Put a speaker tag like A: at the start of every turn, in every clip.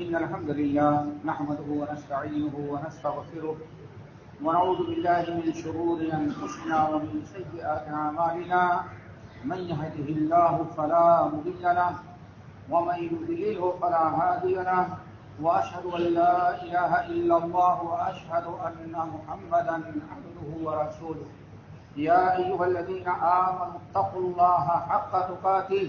A: إن الحمد لله نحمده ونستعينه ونستغفره ونعوذ بالله من شرور أنفسنا ومن سيئات أعمالنا. من يهده الله فلا مضل له ومن يضلله فلا هادي له. وأشهد أن لا إله إلا الله وأشهد أن محمدا عبده ورسوله. يا أيها الذين آمنوا اتقوا الله حق تقاته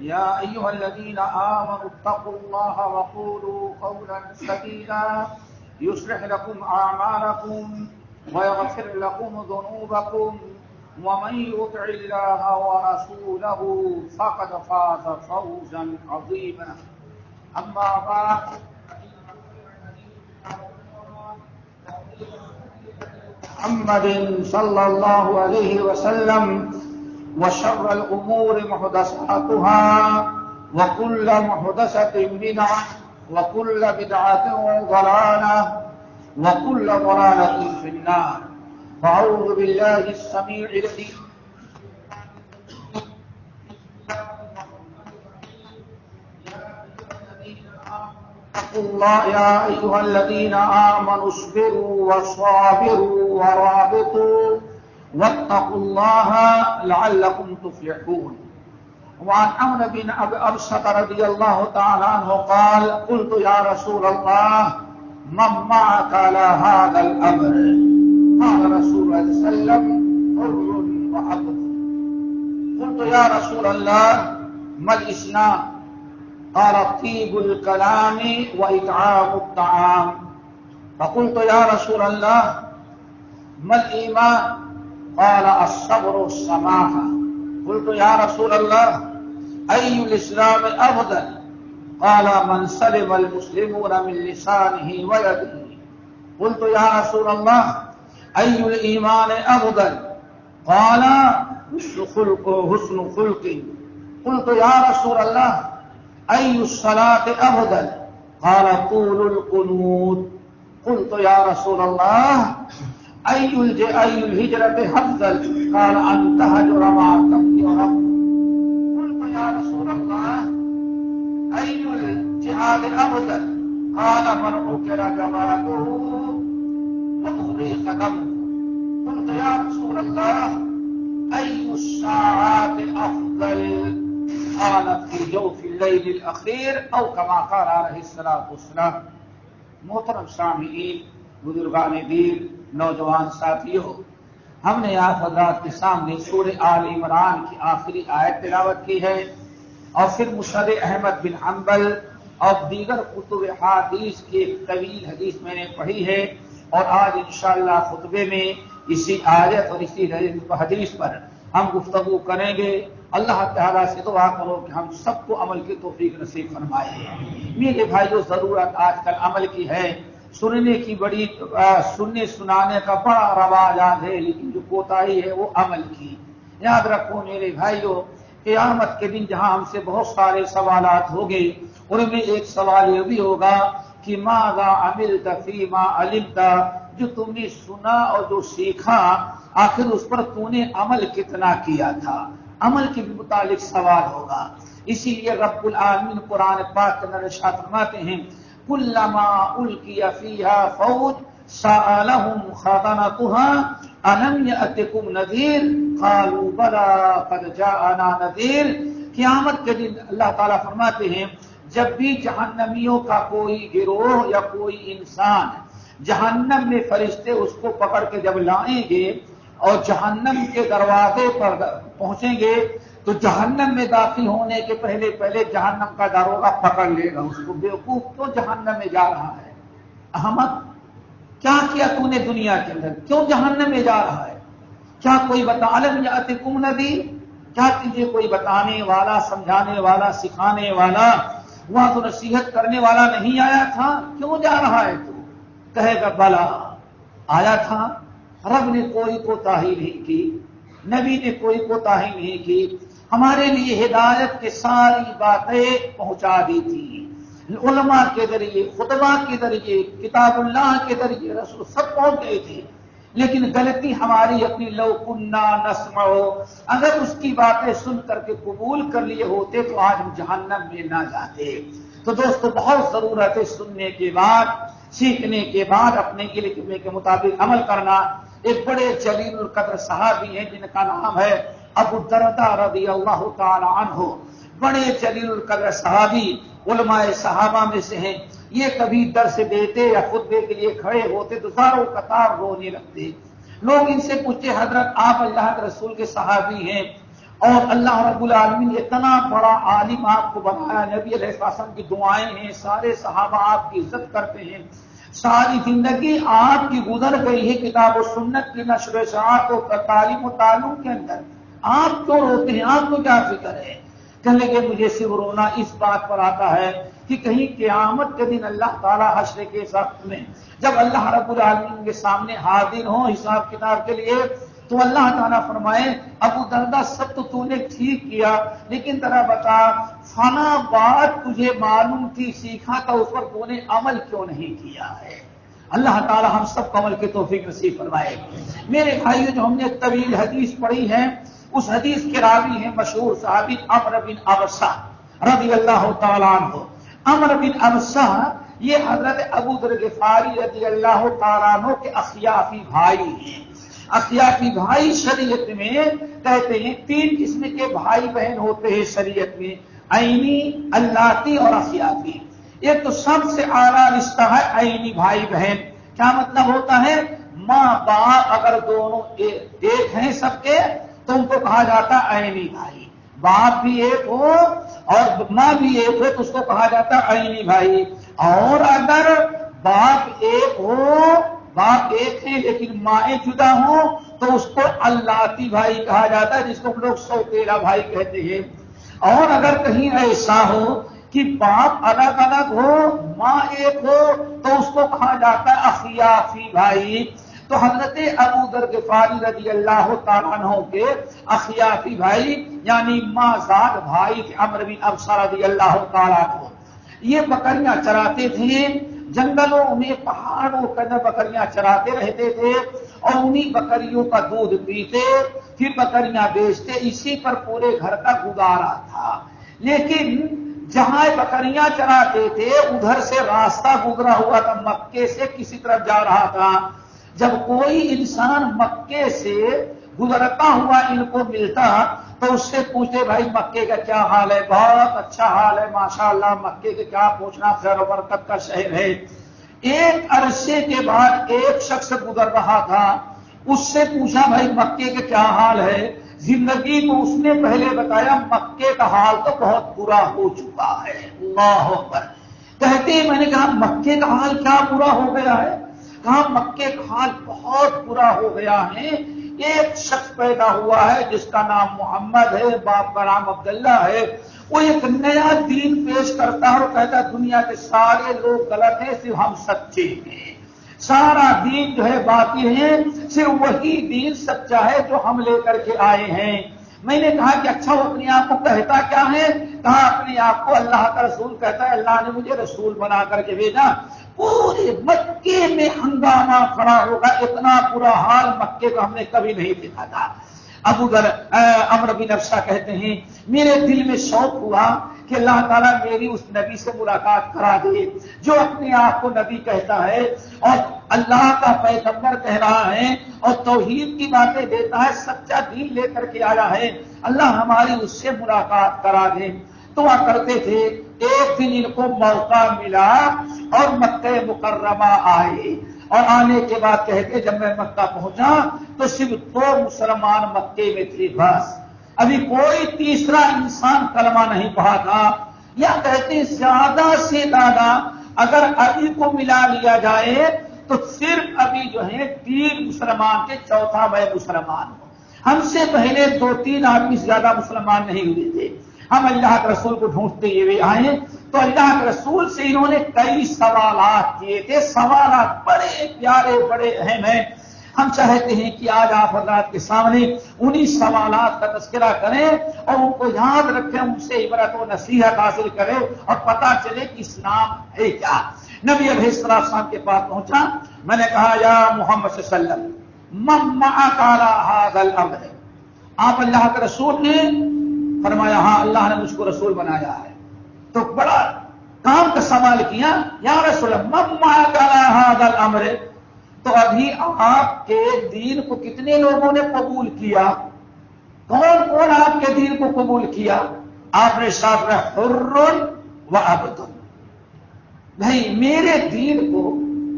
A: يا أيها الذين آمنوا اتقوا الله وقولوا قولا سديدا يصلح لكم أعمالكم ويغفر لكم ذنوبكم ومن يطع الله ورسوله فقد فاز فوزا عظيما. أما بعد، محمد صلى الله عليه وسلم وشر الأمور محدثاتها وكل محدثة بدعة وكل بدعة ضلالة وكل ضلالة في النار. فأعوذ بالله السميع العليم. الله يا أيها الذين آمنوا اصبروا وصابروا ورابطوا واتقوا الله لعلكم تفلحون. وعن عمر بن أبي أبسط رضي الله تعالى عنه قال، قلت يا رسول الله، من معك على هذا الأمر؟ قال رسول الله صلى الله عليه وسلم، حر وعبد. قلت يا رسول الله، ما الإسلام؟ قال، طيب الكلام وإطعام الطعام. فقلت يا رسول الله، ما الإيمان؟ قال الصبر السماحة قلت يا رسول الله، أي الإسلام أفضل؟ قال، من سلم المسلمون من لسانه ويده. قلت يا رسول الله، أي الإيمان أفضل؟ قال، حسن خلق حسن خلق. قلت يا رسول الله، أي الصلاة أفضل؟ قال، طول القنوت. قلت يا رسول الله أي أي الهجرة أفضل قال أن تهجر مع رب قلت يا رسول الله أي الجهاد أفضل؟ قال من عكر جماله وأغري قدمه قلت يا رسول الله أي الساعات أفضل؟ قال، في جوف الليل الأخير، أو كما قال عليه الصلاة والسلام. محترم سامعین بزرگان دیر نوجوان ساتھیوں ہم نے آپ حضرات کے سامنے سور آل عمران کی آخری آیت تلاوت کی ہے۔ اور پھر مشد احمد بن حنبل اور دیگر قطب حادیث کی ایک طویل حدیث میں نے پڑھی ہے۔ اور آج انشاءاللہ خطبے میں اسی آیت اور اسی حدیث پر ہم گفتگو کریں گے۔ اللہ تعالیٰ سے دعا کرو کہ ہم سب کو عمل کی توفیق نصیب فرمائے۔ میرے بھائی جو ضرورت آج کل عمل کی ہے۔ سننے کی بڑی سننے سنانے کا بڑا رواج آج ہے، لیکن جو کوتا ہے وہ عمل کی۔ یاد رکھو میرے بھائیوں قیامت کے دن جہاں ہم سے بہت سارے سوالات ہو گئے ان میں ایک سوال یہ بھی ہوگا کہ ماں گا امل تفی ماں علم جو تم نے سنا اور جو سیکھا، آخر اس پر تو نے عمل کتنا کیا تھا؟ عمل کے بھی متعلق سوال ہوگا۔ اسی لیے رب العالمین قرآن پاک کے فرماتے ہیں کلما الکی فیحا فوج سالہم خاتانتها الم یاتکم نذیر قالوا بلا قد جاءنا نذیر قیامت کے دن اللہ تعالیٰ فرماتے ہیں، جب بھی جہنمیوں کا کوئی گروہ یا کوئی انسان جہنم میں فرشتے اس کو پکڑ کے جب لائیں گے اور جہنم کے دروازے پر پہنچیں گے تو جہنم میں داخل ہونے کے پہلے پہلے جہنم کا داروگا پکڑ لے گا اس کو۔ بیوقوف کیوں جہنم میں جا رہا ہے؟ احمد، کیا کیا تو نے دنیا کے اندر؟ کیوں جہنم میں جا رہا ہے؟ کیا کوئی بتا؟ عالم یا کم ندی کیا تجھے کوئی بتانے والا، سمجھانے والا، سکھانے والا وہاں تو نصیحت کرنے والا نہیں آیا تھا؟ کیوں جا رہا ہے تو؟ کہے گا، بلا، آیا تھا۔ رب نے کوئی کوتا ہی نہیں کی، نبی نے کوئی کوتا ہی نہیں کی۔ ہمارے لیے ہدایت کے ساری باتیں پہنچا دی تھی۔ علماء کے ذریعے خطبہ کے ذریعے، کتاب اللہ کے ذریعے رسول سب پہنچ گئے تھے۔ لیکن غلطی ہماری اپنی لو کنہ نسم ہو اگر اس کی باتیں سن کر کے قبول کر لیے ہوتے تو آج ہم جہنم میں نہ جاتے۔ تو دوستو، بہت ضرورت ہے سننے کے بعد، سیکھنے کے بعد اپنے علم کے مطابق عمل کرنا ایک بڑے جلیل القدر صحابی ہیں جن کا نام ہے ابو دردا رضی اللہ تعالی عنہ، بڑے جلیل القدر صحابی، علماء صحابہ میں سے ہیں۔ یہ کبھی درس دیتے یا خطبے کے لیے کھڑے ہوتے تو ساروں قطار رونے لگتے۔ لوگ ان سے پوچھتے، حضرت آپ اللہ کے رسول کے صحابی ہیں اور اللہ رب العالمین اتنا بڑا عالم آپ کو بنایا، نبی علیہ السلام کی دعائیں ہیں، سارے صحابہ آپ کی عزت کرتے ہیں۔ ساری زندگی آپ کی گزر گئی ہے کتاب و سنت کی نشر شاعت و تعلیم و تعلق کے اندر۔ آپ کیوں روتے ہیں؟ آپ کو کیا فکر ہے؟ کہنے کہ مجھے صرف رونا اس بات پر آتا ہے کہ کہیں قیامت کے دن اللہ تعالیٰ حشر کے سخت میں، جب اللہ رب العالمین کے سامنے حاضر ہوں حساب کتاب کے لیے، تو اللہ تعالیٰ فرمائے، ابو دردا سب تو تو نے ٹھیک کیا، لیکن ذرا بتا، فنا بات تجھے معلوم تھی، سیکھا تھا، اس پر تو نے عمل کیوں نہیں کیا ہے؟ اللہ تعالیٰ ہم سب کو عمل کے توفیق نصیب فرمائے۔ میرے بھائیوں جو ہم نے طویل حدیث پڑھی ہے اس حدیث کے راوی ہیں مشہور صحابی امر بن ابسا رضی اللہ تعالیٰ عنہ۔ امر بن ابسا یہ حضرت ابو غفاری رضی اللہ تعالیٰ عنہ کے اخیافی بھائی ہیں۔ اخیافی بھائی شریعت میں کہتے ہیں تین قسم کے بھائی بہن ہوتے ہیں شریعت میں، عینی اللہ اور اخیافی۔ ایک تو سب سے اعلیٰ رشتہ ہے عینی بھائی بہن۔ کیا مطلب ہوتا ہے؟ ماں باپ اگر دونوں ایک ہیں سب کے تم کو کہا جاتا عینی بھائی۔ باپ بھی ایک ہو اور ماں بھی ایک ہو، تو اس کو کہا جاتا عینی بھائی۔ اور اگر باپ ایک ہو، باپ ایک ہے لیکن مائیں جدا ہوں، تو اس کو اللہ بھائی کہا جاتا ہے، جس کو ہم لوگ سو تیرہ بھائی کہتے ہیں۔ اور اگر کہیں ایسا ہو کہ باپ الگ الگ ہو، ماں ایک ہو، تو اس کو کہا جاتا ہے اخیافی بھائی۔ تو حضرت ابو در فاری رضی اللہ تعالیٰ کے اخیافی بھائی یعنی ماں زاد بھائی کے امر بن ابسا رضی اللہ تعالیٰ کو یہ بکریاں چراتے تھے، جنگلوں میں، پہاڑوں کے اندر بکریاں چراتے رہتے تھے اور انہیں بکریوں کا دودھ پیتے، پھر بکریاں بیچتے، اسی پر پورے گھر کا گزارا تھا۔ لیکن جہاں بکریاں چراتے تھے، ادھر سے راستہ گزرا ہوا تھا، مکے سے کسی طرف جا رہا تھا۔ جب کوئی انسان مکے سے گزرتا ہوا ان کو ملتا تو اس سے پوچھتے، بھائی، مکے کا کیا حال ہے؟ بہت اچھا حال ہے ماشاء اللہ مکے کے کیا پوچھنا خیر و برکت کا شہر ہے. ایک عرصے کے بعد ایک شخص گزر رہا تھا، اس سے پوچھا، بھائی، مکے کا کیا حال ہے؟ زندگی کو اس نے پہلے بتایا، مکے کا حال تو بہت برا ہو چکا ہے۔ اللہ پر کہتے، میں نے کہا، مکے کا حال کیا برا ہو گیا ہے؟ کہاں مکے کا حال بہت برا ہو گیا ہے۔ ایک شخص پیدا ہوا ہے جس کا نام محمد ہے، باپ کا نام عبداللہ ہے۔ وہ ایک نیا دین پیش کرتا ہے اور کہتا ہے، دنیا کے سارے لوگ غلط ہیں، صرف ہم سچے ہیں۔ سارا دین جو ہے باقی ہے، صرف وہی دین سچا ہے جو ہم لے کر کے آئے ہیں۔ میں نے کہا کہ اچھا وہ اپنے آپ کو کہتا کیا ہے؟ کہا اپنے آپ کو اللہ کا رسول کہتا ہے، اللہ نے مجھے رسول بنا کر کے بھیجا۔ پورے مکے میں ہنگامہ کھڑا ہوگا، اتنا برا حال مکے کو ہم نے کبھی نہیں دیکھا تھا۔ ابو گر امر بن افسا کہتے ہیں، میرے دل میں شوق ہوا کہ اللہ تعالیٰ میری اس نبی سے ملاقات کرا دے، جو اپنے آپ کو نبی کہتا ہے اور اللہ کا پیغمبر کہہ رہا ہے اور توحید کی باتیں دیتا ہے، سچا دین لے کر کے آیا ہے۔ اللہ ہماری اس سے ملاقات کرا دے۔ دعا کرتے تھے، ایک دن ان کو موقع ملا اور مکہ مکرمہ آئے۔ اور آنے کے بعد کہتے جب میں مکہ پہنچا تو صرف دو مسلمان مکے میں تھے بس۔ ابھی کوئی تیسرا انسان کلمہ نہیں پڑھا تھا۔ یا کہتے زیادہ سے زیادہ اگر ابھی کو ملا لیا جائے تو صرف ابھی جو ہے تین مسلمان کے چوتھا میں مسلمان۔ ہوں ہم سے پہلے دو تین آدمی زیادہ مسلمان نہیں ہوئے تھے۔ ہم اللہ کے رسول کو ڈھونڈتے ہوئے آئے تو اللہ کے رسول سے انہوں نے کئی سوالات کیے تھے۔ سوالات بڑے پیارے، بڑے اہم ہیں۔ ہم چاہتے ہیں کہ آج آپ حضرات کے سامنے انہی سوالات کا تذکرہ کریں اور ان کو یاد رکھیں، ان سے عبرت و نصیحت حاصل کریں اور پتا چلے کہ اسلام ہے کیا۔ نبی علیہ السلام صاحب کے پاس پہنچا۔ میں نے کہا، یا محمد صلی اللہ علیہ وسلم مما حاضل امر آپ اللہ کے رسول نے فرمایا ہاں اللہ نے مجھ کو رسول بنایا ہے. تو بڑا کام کا سوال کیا، یا رسول مما امر تو ابھی آپ کے دین کو کتنے لوگوں نے قبول کیا؟ کون کون آپ کے دین کو قبول کیا؟ آپ نے ساتھ میں حر و عبد۔ بھائی، میرے دین کو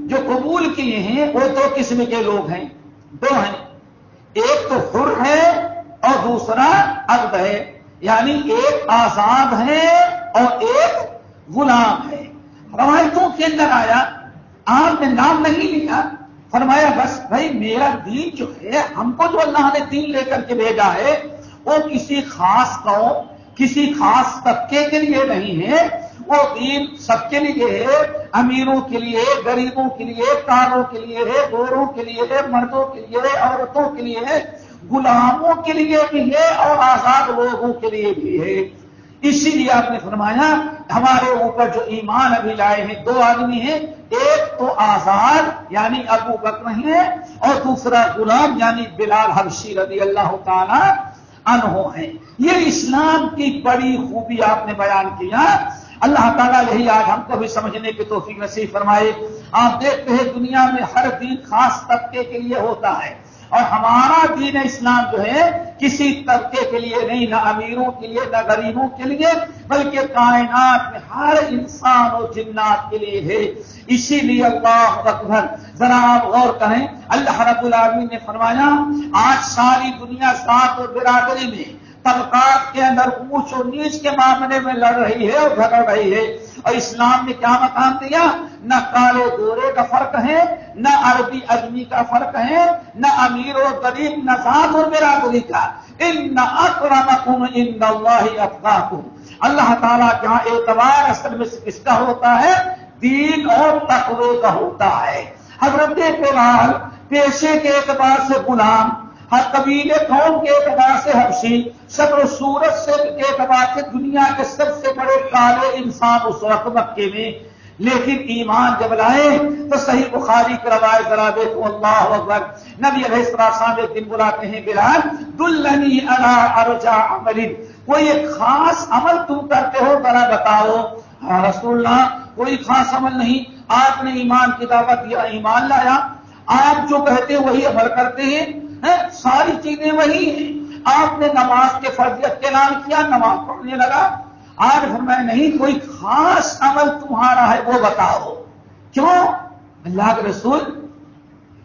A: جو قبول کیے ہیں، وہ دو قسم کے لوگ ہیں۔ دو ہیں، ایک تو حر ہے اور دوسرا عبد ہے۔ یعنی ایک آزاد ہے اور ایک غلام ہے۔ روایتوں کے اندر آیا، آپ نے نام نہیں لیا فرمایا، بس بھائی، میرا دین جو ہے، ہم کو جو اللہ نے دین لے کر کے بھیجا ہے، وہ کسی خاص قوم، کسی خاص طبقے کے لیے نہیں ہے۔ وہ دین سب کے لیے ہے، امیروں کے لیے، غریبوں کے لیے، کاروں کے لیے ہے، گوروں کے لیے ہے، مردوں کے لیے ہے، عورتوں کے لیے ہے۔ غلاموں کے لیے بھی ہے اور آزاد لوگوں کے لیے بھی ہے۔ اسی لیے آپ نے فرمایا، ہمارے اوپر جو ایمان ابھی لائے ہیں، دو آدمی ہیں، ایک تو آزاد یعنی ابو بکر ہیں، اور دوسرا غلام یعنی بلال حبشی رضی اللہ تعالی انہو ہیں۔ یہ اسلام کی بڑی خوبی آپ نے بیان کیا۔ اللہ تعالیٰ یہی آج ہم کو بھی سمجھنے کی توفیق نصیب فرمائے۔ آپ دیکھتے ہیں دنیا میں ہر دن خاص طبقے کے لیے ہوتا ہے۔ اور ہمارا دین اسلام جو ہے کسی طبقے کے لیے نہیں، نہ امیروں کے لیے، نہ غریبوں کے لیے، بلکہ کائنات میں ہر انسان اور جنات کے لیے ہے۔ اسی لیے اللہ اکبر، ذرا آپ غور کریں۔ اللہ رب العالمین نے فرمایا، آج ساری دنیا سات اور برادری میں طبقات کے اندر اونچ و نیچ کے معاملے میں لڑ رہی ہے اور جھگڑ رہی ہے۔ اور اسلام نے کیا مقام دیا؟ نہ کالے گورے کا فرق ہے، نہ عربی اجمی کا فرق ہے، نہ امیر و غریب، نہ ذات اور برادری کا۔ ان نہ اکرم ان اللہ اللہ تعالیٰ جہاں اعتبار اصل میں کس کا ہوتا ہے؟ دین اور تقوی کا ہوتا ہے۔ حضرت فلحال پیشے کے اعتبار سے غلام ہر قبیلے قوم کے اعتبار سے حبشی شکل سورج سے کے اعتبار سے دنیا کے سب سے بڑے کالے انسان اس وقت مکے میں۔ لیکن ایمان جب لائے تو صحیح بخاری کی روایت ذرا دیکھو، اللہ اکبر۔ نبی علیہ السلام ایک دن بلاتے ہیں، بلال، دلنی الا ارجا عمل۔ کوئی ایک خاص عمل تم کرتے ہو، ذرا بتاؤ۔ ہاں رسول اللہ، کوئی خاص عمل نہیں۔ آپ نے ایمان کی دعوت دیا، ایمان لایا۔ آپ جو کہتے ہیں وہی عمل کرتے ہیں۔ ساری چیزیں وہی ہیں۔ آپ نے نماز کے فرضیت کے نام کیا، نماز پڑھنے لگا۔ آج میں نہیں، کوئی خاص عمل تمہارا ہے، وہ بتاؤ۔ کیوں؟ اللہ کے رسول،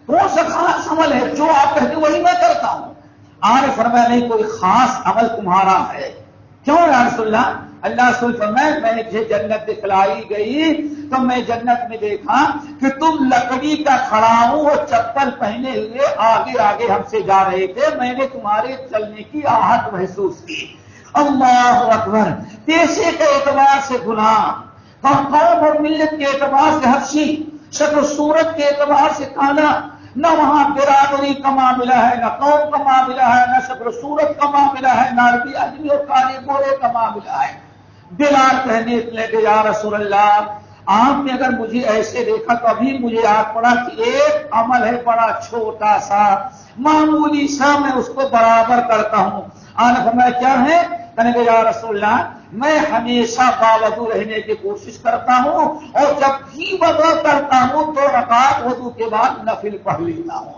A: کون سا خاص عمل ہے؟ جو آپ کہتے وہی میں کرتا ہوں۔ آج فرمایا، نہیں، کوئی خاص عمل تمہارا ہے۔ کیوں، یا رسول اللہ؟ اللہ رسول فرمائے، میں مجھے جنت دکھلائی گئی، تو میں جنت میں دیکھا کہ تم لکڑی کا کھڑا ہوں وہ چپل پہنے ہوئے آگے آگے ہم سے جا رہے تھے۔ میں نے تمہارے چلنے کی آہت محسوس کی۔ اللہ اکبر، پیشے کے اعتبار سے غلام قوم اور ملت کے اعتبار سے حفشی شکل صورت کے اعتبار سے کانا نہ وہاں برادری کا معاملہ ہے، نہ قوم کا معاملہ ہے، نہ شکل صورت کا معاملہ ہے، نہ عربی آدمی اور کالے گورے کا معاملہ ہے۔ بلال کہنے لے کے یا رسول اللہ، آپ نے اگر مجھے ایسے دیکھا تو ابھی مجھے یاد پڑا کہ ایک عمل ہے بڑا چھوٹا سا۔ معمولی سا میں اس کو برابر کرتا ہوں۔ آج میں کیا ہے؟ کہنے یا رسول اللہ، میں ہمیشہ باوضو رہنے کی کوشش کرتا ہوں اور جب بھی وضو کرتا ہوں تو رکعت وضو کے بعد نفل پڑھ لیتا ہوں۔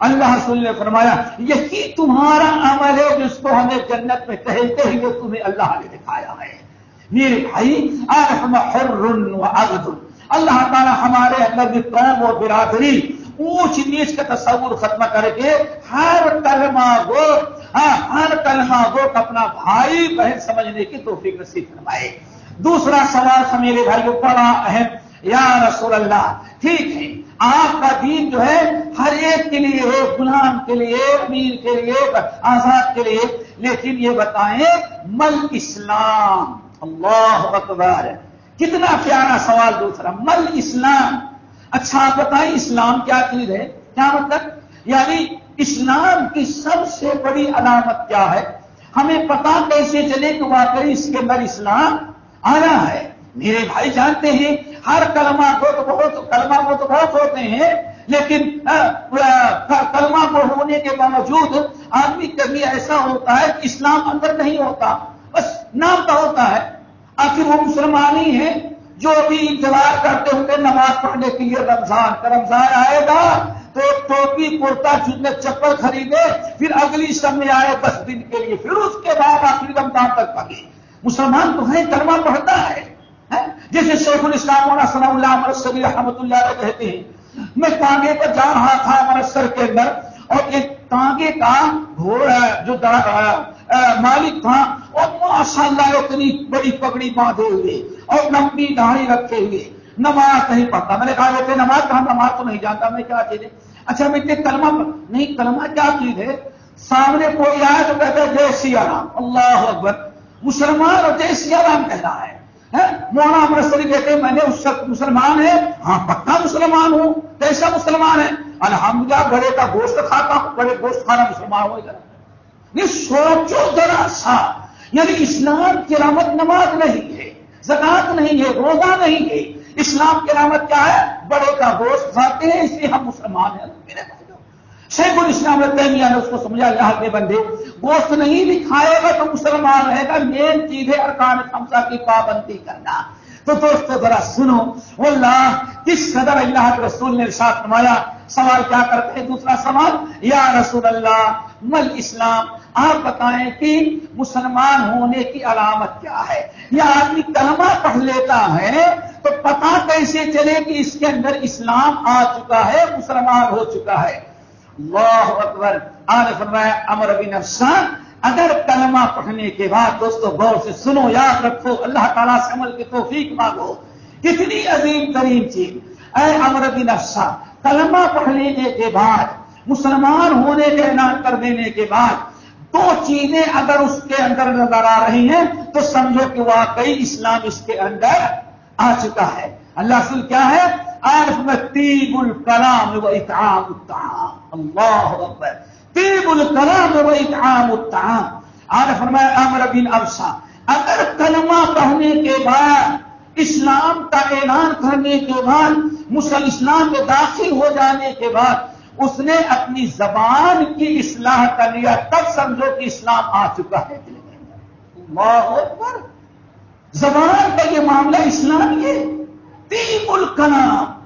A: اللہ رسول نے فرمایا، یہی تمہارا عمل ہے جس کو ہمیں جنت میں کہتے ہوئے تمہیں اللہ نے دکھایا ہے۔ میرے بھائی حر و عبد اللہ تعالیٰ ہمارے اندر بھی قوم و برادری، اونچ نیچ کا تصور ختم کر کے ہر کلمہ گو ہاں، ہر کلمہ گو اپنا بھائی، بہن سمجھنے کی توفیق نصیب فرمائے. دوسرا سوال تھا میرے بھائی کو بڑا اہم. یا رسول اللہ، ٹھیک ہے. آپ کا دین جو ہے، ہر ایک کے لیے ہے غلام کے لیے، امیر کے لیے، آزاد کے لیے. لیکن یہ بتائیں، مل اسلام. اللہ اکبر. کتنا پیارا سوال دوسرا. مل اسلام. اچھا آپ بتائیں اسلام کیا چیز ہے؟ کیا مطلب؟ یعنی اسلام کی سب سے بڑی علامت کیا ہے؟ ہمیں پتا کیسے چلے کہ واقعی اس کے اندر اسلام آنا ہے؟ میرے بھائی جانتے ہیں، ہر کلمہ کو تو بہت، کلمہ کو تو بہت ہوتے ہیں، لیکن کلمہ کو ہونے کے باوجود آدمی کبھی ایسا ہوتا ہے کہ اسلام اندر نہیں ہوتا۔ نام کا ہوتا ہے۔ آخر وہ مسلمان ہی ہیں جو بھی انتظار کرتے ہوں گے، نماز پڑھنے کے لیے رمضان کا رمضان آئے گا تو ایک ٹوپی، کرتا جتنے چپل خریدے، پھر اگلی سب میں آئے دس دن کے لیے، پھر اس کے بعد آخری رمضان تک پگے مسلمان تو ہے کلمہ پڑھتا ہے جیسے شیخ الاسلام مولانا صلی اللہ مرسلی رحمۃ اللہ علیہ کہتے ہیں، میں تانگے پر جا رہا تھا مرسر کے اندر اور ایک تانگے کا گھوڑا جو مالک تھا اور ماشاء اللہ اتنی بڑی پگڑی باندھے ہوئے اور لمبی داڑھی رکھے ہوئے۔ نماز نہیں پڑھتا۔ میں نے کہا ہوتے نماز کہاں نماز تو نہیں جانتا، میں کیا چیز ہے؟ اچھا میں کلمہ نہیں، کلمہ کیا چیز ہے؟ سامنے کوئی آئے تو کہتے ہیں جے سیا رام اللہ اکبر۔ مسلمان اور جے سیا رام کہہ رہا ہے؟ مولانا امرتسری کہتے ہیں، میں نے اس وقت مسلمان ہے۔ ہاں پکا مسلمان ہوں، کیسا مسلمان ہے؟ الحمدللہ، بڑے کا گوشت کھاتا ہوں، بڑے گوشت کھانا مسلمان ہوئے گا یہ سوچو ذرا سا۔ یعنی اسلام کی نماز نہیں ہے زکات نہیں ہے، روزہ نہیں ہے۔ اسلام کی کیا ہے؟ بڑے کا گوشت کھاتے ہیں، اس لیے ہم مسلمان ہیں۔ میرے شیخ الاسلام تیمیہ نے اس کو سمجھا اللہ کے بندے، گوشت نہیں بھی کھائے گا تو مسلمان رہے گا۔ مین چیز ہے ارکان خمسہ کی پابندی کرنا۔ تو دوستو، ذرا سنو۔ اللہ کس قدر اللہ کے رسول نے ارشاد فرمایا؟ سوال کیا کرتے ہیں؟ دوسرا سوال، یا رسول اللہ مل اسلام، آپ بتائیں کہ مسلمان ہونے کی علامت کیا ہے؟ یا آدمی کلمہ پڑھ لیتا ہے تو پتا کیسے چلے کہ اس کے اندر اسلام آ چکا ہے، مسلمان ہو چکا ہے۔ اللہ اکبر آج فرمایا، امر بن افسان اگر کلمہ پڑھنے کے بعد دوستو غور سے سنو، یاد رکھو، اللہ تعالیٰ سے عمل کی توفیق مانگو۔ کتنی عظیم ترین چیز۔ اے امر بن افسان کلمہ پڑھ لینے کے بعد مسلمان ہونے کا اعلان کر دینے کے بعد دو چیزیں اگر اس کے اندر نظر آ رہی ہیں، تو سمجھو کہ واقعی اسلام اس کے اندر آ چکا ہے۔ اللہ رسول کیا ہے؟ عارف میں تیب الکلام و اطعام الطعام۔ اللہ اکبر۔ تیب الکلام و اطعام الطعام۔ عارف میں امر بن ابسا اگر کلمہ پڑھنے کے بعد، اسلام کا اعلان کرنے کے بعد مسلم اسلام میں داخل ہو جانے کے بعد اس نے اپنی زبان کی اصلاح کر لیا، تب سمجھو کہ اسلام آ چکا ہے۔ اللہ اکبر۔ زبان کا یہ معاملہ اسلامی ہے۔ تیب الکلام۔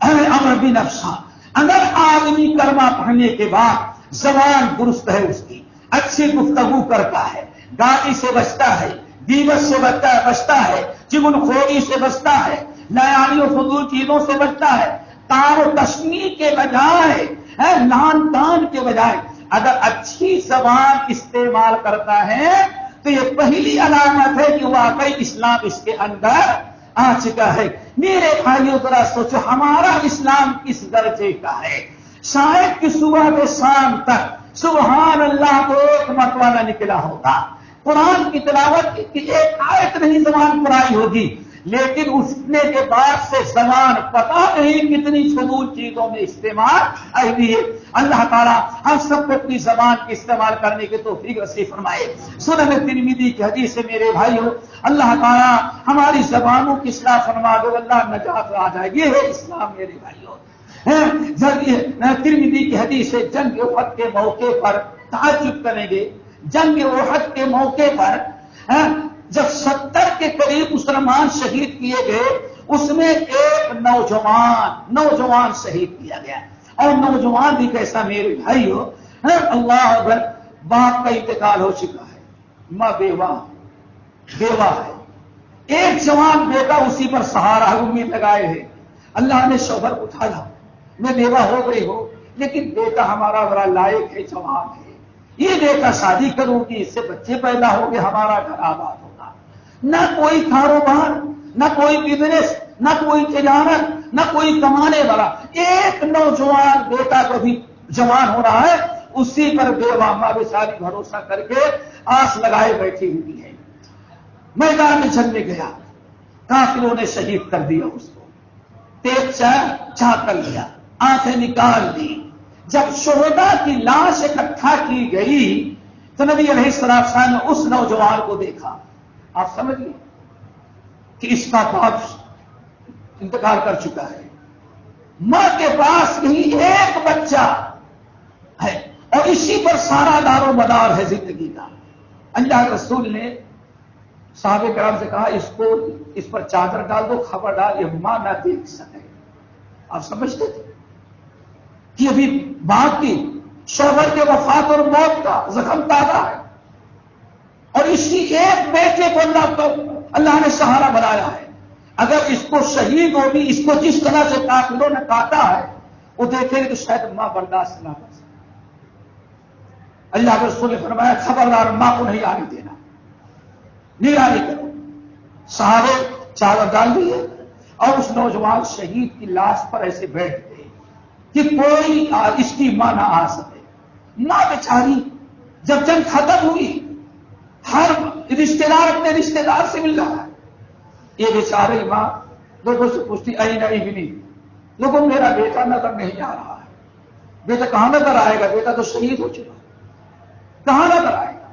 A: امر بن افسان اگر آدمی کرما پڑھنے کے بعد زبان درست ہے، اس کی اچھی گفتگو کرتا ہے گاڑی سے بچتا ہے دیوت سے بچتا ہے بچتا ہے، چگن خوری سے بچتا ہے نیانی و فضول چیزوں سے بچتا ہے تار و تشمی کے بجائے لان تان کے بجائے اگر اچھی زبان استعمال کرتا ہے تو یہ پہلی علامت ہے کہ واقعی اسلام اس کے اندر آ چکا ہے۔ میرے بھائیوں ذرا سوچو، ہمارا اسلام کس درجے کا ہے؟ شاید کہ صبح سے شام تک سبحان اللہ کو ایک مرتبہ نہ نکلا ہوگا۔ قرآن کی تلاوت کی ایک آیت نہیں، زبان پر آئی ہوگی۔ لیکن اٹھنے کے بعد سے زبان پتا نہیں کتنی فضول چیزوں میں استعمال آئی ہوئی ہے۔ اللہ تعالیٰ ہم سب کو اپنی زبان کے استعمال کرنے کے تو فکر فرمائے۔ سنن ترمیدی کی حدیث سے میرے بھائی ہو اللہ تعالیٰ ہماری زبانوں کی اصلاح فرما دو اللہ نجات آ جائے۔ یہ ہے اسلام میرے بھائی ہو ترمیدی کی حدیث سے جنگ وقت کے موقع پر تعجب کریں گے، جنگ وحد کے موقع پر جب ستر کے قریب مسلمان شہید کیے گئے، اس میں ایک نوجوان نوجوان شہید کیا گیا۔ اور نوجوان بھی کیسا میرے بھائی ہو ہاں، اللہ اگر باپ کا انتقال ہو چکا ہے۔ ماں بیوہ بیوہ ہے۔ ایک جوان بیٹا اسی پر سہارا، امید لگائے ہے۔ اللہ نے شوہر اٹھایا میں بیوہ ہو گئی ہو لیکن بیٹا ہمارا بڑا لائق ہے، جوان ہے۔ یہ بیٹا شادی کروں گی، اس سے بچے پیدا ہو گئے ہمارا گھر آباد نہ کوئی کاروبار، نہ کوئی بزنس نہ کوئی تجارت، نہ کوئی کمانے والا۔ ایک نوجوان بیٹا کو بھی جوان ہو رہا ہے، اسی پر بے ماں بیچاری بھروسہ کر کے آس لگائے بیٹھی ہوئی ہے۔ میدان میں جنگ میں گیا۔ کافروں نے شہید کر دیا اس کو۔ تیز چاہ کر لیا، آنکھیں نکال دی۔ جب شہدا کی لاش اکٹھا کی گئی، تو نبی علیہ السلام نے اس نوجوان کو دیکھا۔ آپ سمجھ گئے کہ اس کا باپ انتقال کر چکا ہے۔ ماں کے پاس ہی ایک بچہ ہے اور اسی پر سارا دار و مدار ہے زندگی کا۔ اللہ رسول نے صحابہ کرام سے کہا، اس کو اس پر چادر ڈال دو، خبر ڈال، یہ ماں نہ دیکھ سکے۔ آپ سمجھتے تھے کہ ابھی باپ کی شوہر کے وفات اور موت کا زخم تازہ ہے۔ اور اسی ایک بیٹے کو اللہ کو اللہ نے سہارا بنایا ہے۔ اگر اس کو شہید ہوگی، اس کو جس طرح سے کافروں نے کاٹا ہے، وہ دیکھیں گے تو شاید ماں برداشت نہ کر سکے۔ اللہ کے رسول نے فرمایا، خبردار ماں کو نہیں آنے دینا۔ نہیں کرو سہارے چادر ڈال دیے اور اس نوجوان شہید کی لاش پر ایسے بیٹھ گئے کہ کوئی اس کی ماں نہ آ سکے۔ ماں بیچاری، جب جنگ ختم ہوئی ہر رشتے دار اپنے رشتے دار سے مل رہا ہے۔ یہ بیچارے ماں لوگوں سے پوچھتی آئی نہیں بھی لوگوں، میرا بیٹا نظر نہیں آ رہا ہے۔ بیٹا کہاں نظر آئے گا؟ بیٹا تو شہید ہو چکا کہاں نظر آئے گا؟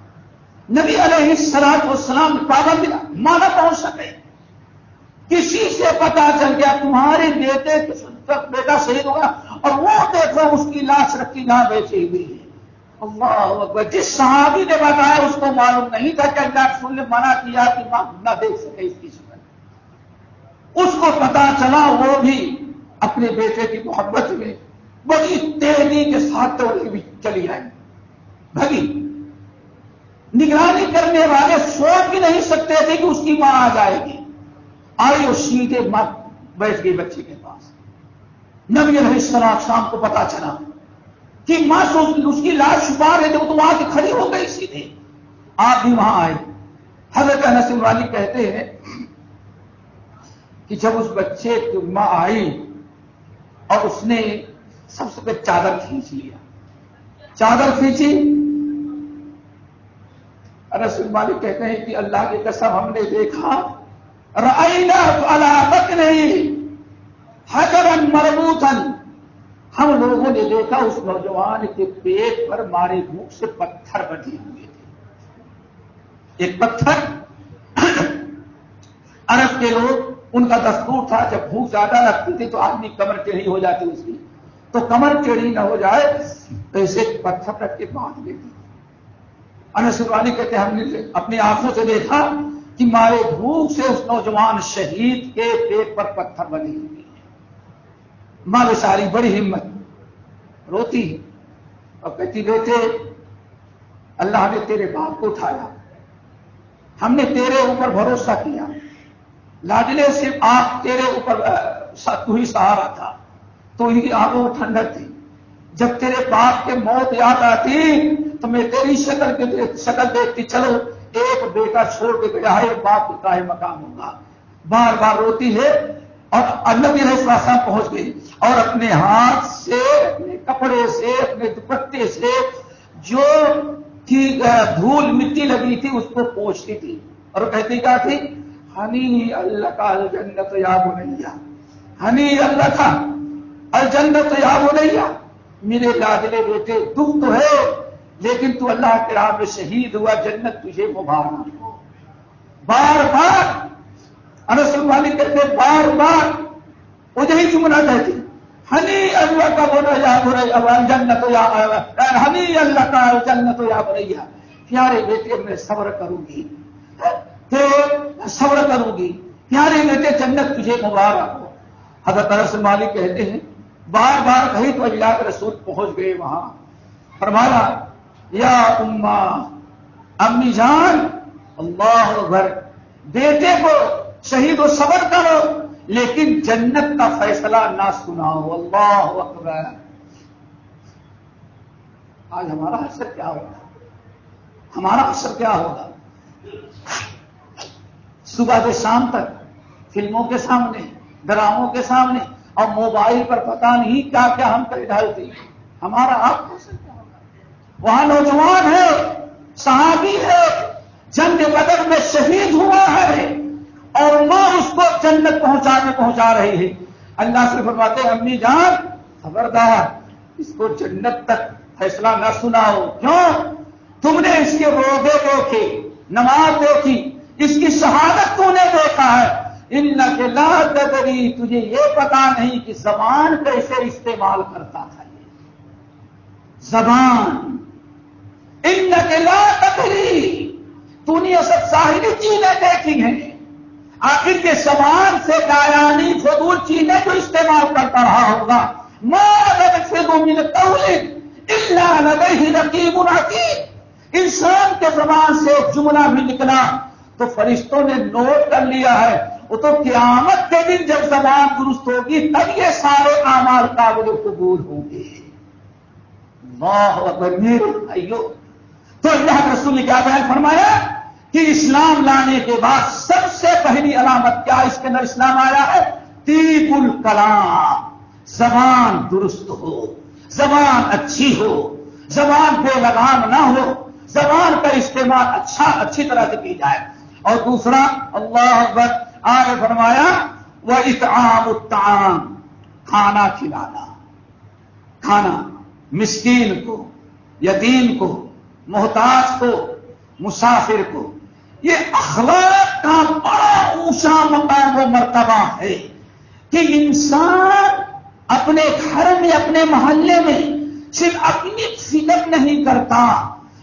A: نبی علیہ سلاد و سلام پابند ماں نہ پہنچ سکے۔ کسی سے پتا چل گیا، تمہارے بیٹے بیٹا شہید ہوگا اور وہ دیکھو، اس کی لاش رکھی نہ بیچی ہوئی ہے۔ اللہ جس صحابی نے بتایا اس کو معلوم نہیں تھا کہ اللہ رسول نے منع کیا کہ ماں نہ دیکھ سکے اس کی شکل اس کو پتا چلا وہ بھی اپنے بیٹے کی محبت میں بڑی تیزی کے ساتھ بھی چلی آئی۔ بھگی۔ نگرانی کرنے والے سوچ بھی نہیں سکتے تھے کہ اس کی ماں آ جائے گی۔ آئی اور سیدھے مت بیٹھ گئی بچے کے پاس۔ نبی علیہ السلام شام کو پتا چلا۔ کہ ماں سے اس کی لاش چھپا رہے تھے، وہ تو وہاں کی کھڑی ہو گئی سیدھے۔ آپ بھی وہاں آئے۔ حضرت نسیم والی کہتے ہیں کہ جب اس بچے کی ماں آئی اور اس نے سب سے پہلے چادر کھینچ لیا۔ چادر کھینچی؟ رسول مالک کہتے ہیں کہ اللہ کی قسم ہم نے دیکھا رائنا علاقت نہیں حجرن مربوطن ہم لوگوں نے دیکھا اس نوجوان کے پیٹ پر مارے بھوک سے پتھر بندے ہوئے تھے۔ ایک پتھر۔ عرب کے لوگ، ان کا دستور تھا، جب بھوک زیادہ لگتی تھی تو آدمی کمر ٹیڑھی ہو جاتی اس کی۔ تو کمر ٹیڑھی نہ ہو جائے، تو اسے پتھر رکھ کے باندھ لیتی انسوانی کہتے ہم نے اپنی آنکھوں سے دیکھا کہ مارے بھوک سے اس نوجوان شہید کے پیٹ پر پتھر بنی ہوئی ماں ساری بڑی ہمت، روتی اور کہتی، بیٹے، اللہ نے تیرے باپ کو اٹھایا۔ ہم نے تیرے اوپر بھروسہ کیا۔ لاڈلے سے آپ تیرے اوپر تو ہی سہارا تھا۔ تو ہی آگوں ٹھنڈک تھی۔ جب تیرے باپ کے موت یاد آتی، تو میں تیری شکل کے شکل دیکھتی چلو، ایک بیٹا چھوڑ کے گیا ہے، باپ کا مقام ہوگا۔ بار بار روتی ہے اور اللہ السلام پہنچ گئی اور اپنے ہاتھ سے، اپنے کپڑے سے، اپنے دوپٹے سے جو دھول مٹی لگی تھی، اس کو پوچھتی تھی اور کہتی، کیا تھی؟ ہنی اللہ کا الجنت یا بنیا ہنی اللہ کا الجنت یا بنیا میرے لاڈلے بیٹے، دکھ تو ہے، لیکن تو اللہ کے راہ میں شہید ہوا، جنت تجھے مبارک۔ بار بار انس مالک کہتے بار بار وہ یہی چمنا کہتی ہنی اللہ کا بولا یا بریا جنت یا، ہنی اللہ کا جنت یا بریا پیارے بیٹے، میں صبر کروں گی صبر کروں گی پیارے بیٹے، جنت تجھے مبارک ہو۔ حضرت انس مالک کہتے ہیں، بار بار کہیں تو اللہ کے رسول پہنچ گئے وہاں۔ فرمایا، یا اما امی جان اللہ گھر بیٹے کو شہید و صبر کرو، لیکن جنت کا فیصلہ نہ سناؤ۔ اللہ اکبر۔ آج ہمارا اثر کیا ہوگا؟ ہمارا اثر کیا ہوگا؟ صبح سے شام تک، فلموں کے سامنے، ڈراموں کے سامنے، اور موبائل پر پتا نہیں کیا کیا ہم کر ڈالتے ہمارا آپ کو اثر کیا ہوگا؟ وہاں نوجوان ہے، صحابی ہے، جنگ بدر میں شہید ہوا ہے۔ اور ماں اس کو جنت پہنچانے پہنچا رہی ہے۔ اللہ سے فرماتے امی جان، خبردار، اس کو جنت تک فیصلہ نہ سناؤ۔ کیوں؟ تم نے اس کے روزے دیکھے، نماز دیکھی، اس کی شہادت تو نے دیکھا ہے۔ ان کے لا تجھے یہ پتا نہیں کہ زبان کیسے استعمال کرتا تھا زبان۔ ان کے لا تو نے سب ظاہری چیزیں دیکھی ہیں۔ آخر کے زبان سے گایانی فضول چیزیں جو استعمال کرتا رہا ہوگا۔ ماں سے رقیب انسان کے زبان سے جملہ بھی نکلا تو فرشتوں نے نوٹ کر لیا ہے۔ وہ تو قیامت کے دن جب زبان درست ہوگی، تب یہ سارے اعمال قابل قبول ہوں گے۔ بھائیو، تو اللہ رسول نے کیا بیان فرمایا؟ کہ اسلام لانے کے بعد سب سے پہلی علامت کیا اس کے اندر اسلام آیا ہے؟ تیب الکلام۔ زبان درست ہو، زبان اچھی ہو، زبان بے لگام نہ ہو، زبان کا استعمال اچھا اچھی طرح سے کی جائے۔ اور دوسرا، اللہ اکبر، آگے فرمایا وہ اطعام الطعام۔ کھانا کھلانا۔ کھانا، مسکین کو، یتیم کو، محتاج کو، مسافر کو۔ یہ اخلاق کا بڑا اونچا مقام و مرتبہ ہے کہ انسان اپنے گھر میں، اپنے محلے میں صرف اپنی فکر نہیں کرتا،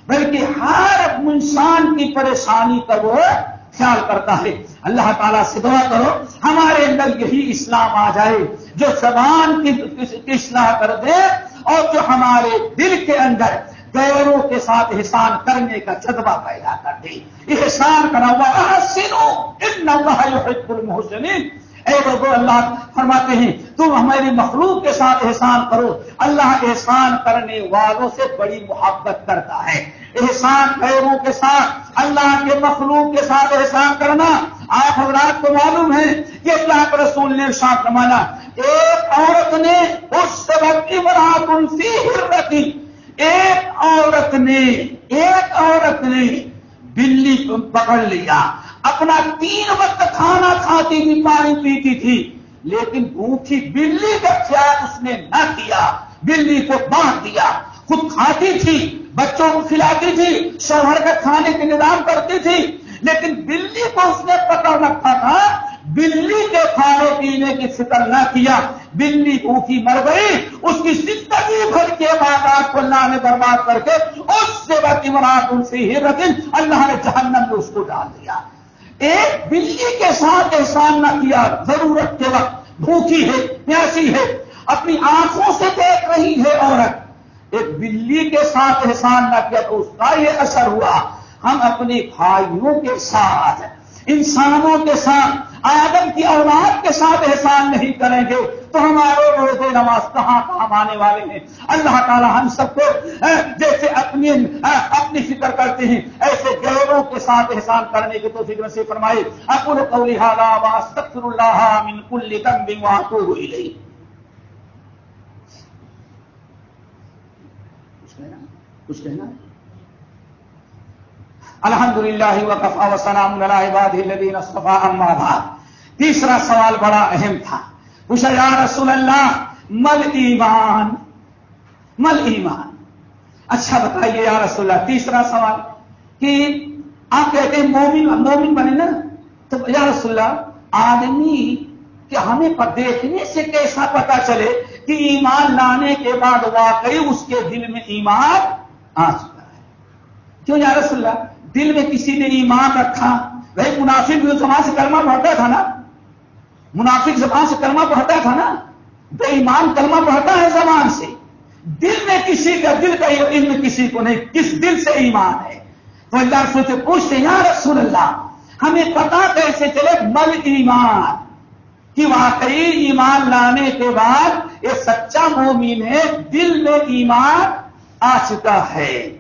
A: بلکہ ہر انسان کی پریشانی کا وہ خیال کرتا ہے۔ اللہ تعالیٰ سے دعا کرو، ہمارے اندر یہی اسلام آ جائے، جو زبان کی اصلاح کر دے اور جو ہمارے دل کے اندر غیروں کے ساتھ احسان کرنے کا جذبہ پیدا کر دے احسان کرا ہوا سنو المحسنین۔ اے لوگوں اللہ، فرماتے ہیں، تم ہماری مخلوق کے ساتھ احسان کرو۔ اللہ احسان کرنے والوں سے بڑی محبت کرتا ہے۔ احسان غیروں کے ساتھ، اللہ کے مخلوق کے ساتھ احسان کرنا۔ آپ حضرات کو معلوم ہے کہ اللہ کے رسول نے ارشاد فرمایا، ایک عورت نے اس وقت عمرات ان سی رکھی ایک عورت نے، ایک عورت نے بلی پکڑ لیا۔ اپنا تین وقت کھانا کھاتی تھی، پانی پیتی تھی، لیکن بھوکھی بلی کا خیال اس نے نہ کیا۔ بلی کو بانٹ دیا۔ خود کھاتی تھی، بچوں کو کھلاتی تھی شوہر کا کھانے کا نظام کرتی تھی، لیکن بلی کو اس نے پکڑ رکھا تھا۔ بلی کے کھانے پینے کی فکر نہ کیا، بلی بھوکی مر گئی، اس کی زندگی بھر کے بعد کو اللہ نے برباد کر کے اس سے بات ان سے ہی رکھیں اللہ نے جہنم میں اس کو ڈال دیا۔ ایک بلی کے ساتھ احسان نہ کیا، ضرورت کے وقت بھوکی ہے، پیاسی ہے، اپنی آنکھوں سے دیکھ رہی ہے عورت۔ ایک بلی کے ساتھ احسان نہ کیا تو اس کا یہ اثر ہوا۔ ہم اپنے بھائیوں کے ساتھ انسانوں کے ساتھ، آدم کی اولاد کے ساتھ احسان نہیں کریں گے، تو ہمارے روزے نماز کہاں کام آنے والے ہیں؟ اللہ تعالیٰ ہم سب کو جیسے اپنی اپنی فکر کرتے ہیں، ایسے غیروں کے ساتھ احسان کرنے کی تو فکر سے فرمائے۔ اکل قولی سکر اللہ من کل دم کو ہوئی گئی کچھ کہنا؟ ہے الحمد للہ وقفا وسلام الدین صفا بعد۔ تیسرا سوال بڑا اہم تھا۔ پوچھا، یا رسول اللہ مل ایمان؟ مل ایمان۔ اچھا بتائیے یا رسول اللہ تیسرا سوال کہ آپ کہتے ہیں مومن مومن بنے نا؟ تو یا رسول اللہ آدمی کہ ہمیں دیکھنے سے کیسا پتا چلے کہ ایمان لانے کے بعد واقعی اس کے دل میں ایمان آ چکا ہے؟ کیوں یا رسول اللہ دل میں کسی نے ایمان رکھا بھائی منافق جو زبان سے کلمہ پڑھتا تھا نا؟ منافق زبان سے کلمہ پڑھتا تھا نا؟ بے ایمان کلمہ پڑھتا ہے زبان سے۔ دل میں کسی کا دل کا علم کسی کو نہیں، کس دل سے ایمان ہے؟ تو اللہ رسول سے پوچھتے، یا رسول اللہ، ہمیں پتا کیسے چلے مل ایمان؟ کہ واقعی ایمان لانے کے بعد یہ سچا مومن ہے، دل میں ایمان آ چکا ہے۔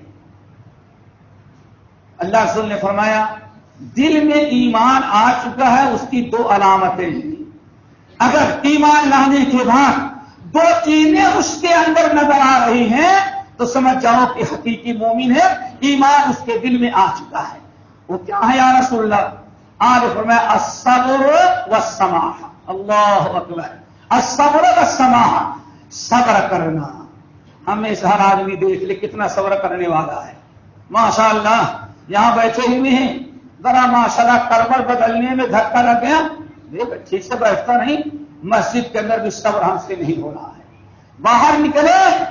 A: اللہ رسول نے فرمایا، دل میں ایمان آ چکا ہے، اس کی دو علامتیں اگر ایمان لانے کے بعد دو چیزیں اس کے اندر نظر آ رہی ہیں، تو سمجھ جاؤ کہ حقیقی مومن ہے، ایمان اس کے دل میں آ چکا ہے۔ وہ کیا ہے یا رسول اللہ؟ آج فرمایا، الصبر والسماح اللہ اکبر۔ الصبر والسماح صبر کرنا۔ ہمیں سے ہر آدمی دیکھ لے کتنا صبر کرنے والا ہے۔ ماشاء اللہ یہاں بیٹھے ہوئے ہیں۔ ذرا ماشاء اللہ کربڑ بدلنے میں دھکا لگ گیا۔ دیکھ ٹھیک سے بیٹھتا نہیں۔ مسجد کے اندر بھی صبر ہم سے نہیں ہو رہا ہے۔ باہر نکلے،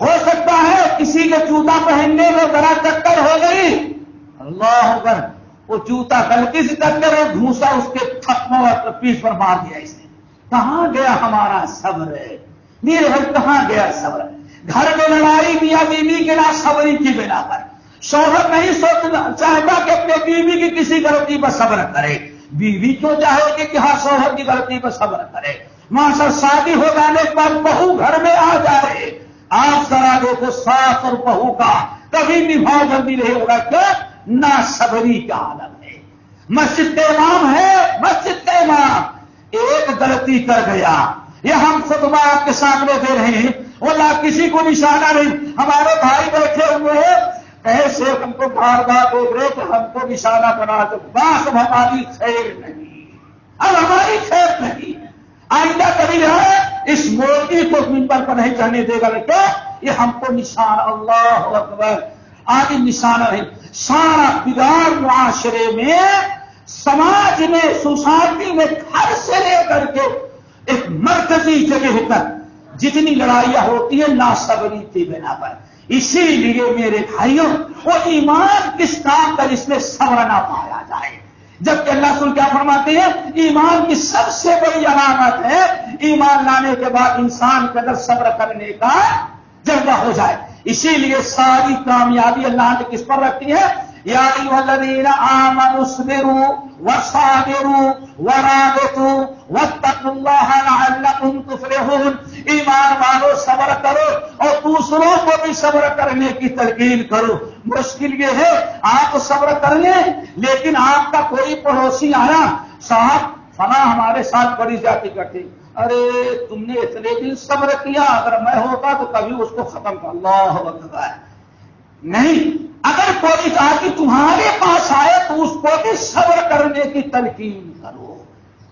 A: ہو سکتا ہے کسی کے جوتا پہننے میں ذرا چکر ہو گئی۔ اللہ اکبر، وہ جوتا غلطی سے چکر ہے گھوسا اس کے تھپوں پیس پر مار دیا اس نے۔ کہاں گیا ہمارا صبر؟ ہے میرے بھائی، کہاں گیا صبر؟ گھر میں لڑائی، میاں بیوی کے نا صبری کی بنا پر۔ شوہر نہیں سوچنا چاہتا کہ اپنے بیوی کی کسی غلطی پر صبر کرے۔ بیوی کیوں چاہے گی کہ ہاں شوہر کی غلطی پر صبر کرے۔ ماشا شادی ہو جانے پر بہو گھر میں آ جائے۔ آپ ذرا دیکھو ساس اور بہو کا کبھی بھی بھاؤ جلدی نہیں ہوگا کیا نہ صبری کا عالم ہے۔ مسجد کے امام ہے، مسجد کے امام۔ ایک غلطی کر گیا۔ یہ ہم خطبہ آپ کے سامنے دے رہے ہیں۔ وہ کسی کو نشانہ نہیں۔ ہمارے بھائی بیٹھے ہوئے ہیں۔ ایسے ہم کو بار بار دیکھ رہے کہ ہم کو نشانہ بنا تو بس ہماری خیر نہیں۔ اب ہماری خیر نہیں۔ آئندہ کبھی ہے، اس موتی کو ممبر پر نہیں چڑھنے دے گا کیا یہ ہم کو نشان۔ اللہ اکبر۔ آگے نشانہ ہے۔ سارا بگاڑ معاشرے میں، سماج میں، سوسائٹی میں گھر سے لے کر کے ایک مرکزی جگہ تک جتنی لڑائیاں ہوتی ہیں، ناسبری کی بنا پر۔ اسی لیے میرے بھائیوں، وہ ایمان کس کام پر اس میں صبر نہ پایا جائے؟ جبکہ اللہ سن کیا فرماتے ہیں؟ ایمان کی سب سے بڑی علامت ہے، ایمان لانے کے بعد انسان کے اندر صبر کرنے کا جذبہ ہو جائے۔ اسی لیے ساری کامیابی اللہ نے کس پر رکھی ہے؟ یا الذین آمنوا اصبروا وصابروا ورابطوا واتقوا اللہ لعلکم تفلحون. ایمان والو، صبر کرو اور دوسروں کو بھی صبر کرنے کی تلقین کرو۔ مشکل یہ ہے، آپ صبر کر لیں، لیکن آپ کا کوئی پڑوسی آیا، صاحب فنا ہمارے ساتھ بڑی جاتی کرتی ارے، تم نے اتنے دن صبر کیا، اگر میں ہوتا تو کبھی اس کو ختم۔ کر اللہ ہے نہیں، اگر کوئی کہا تمہارے پاس آئے تو اس کو بھی صبر کرنے کی تلقین کرو۔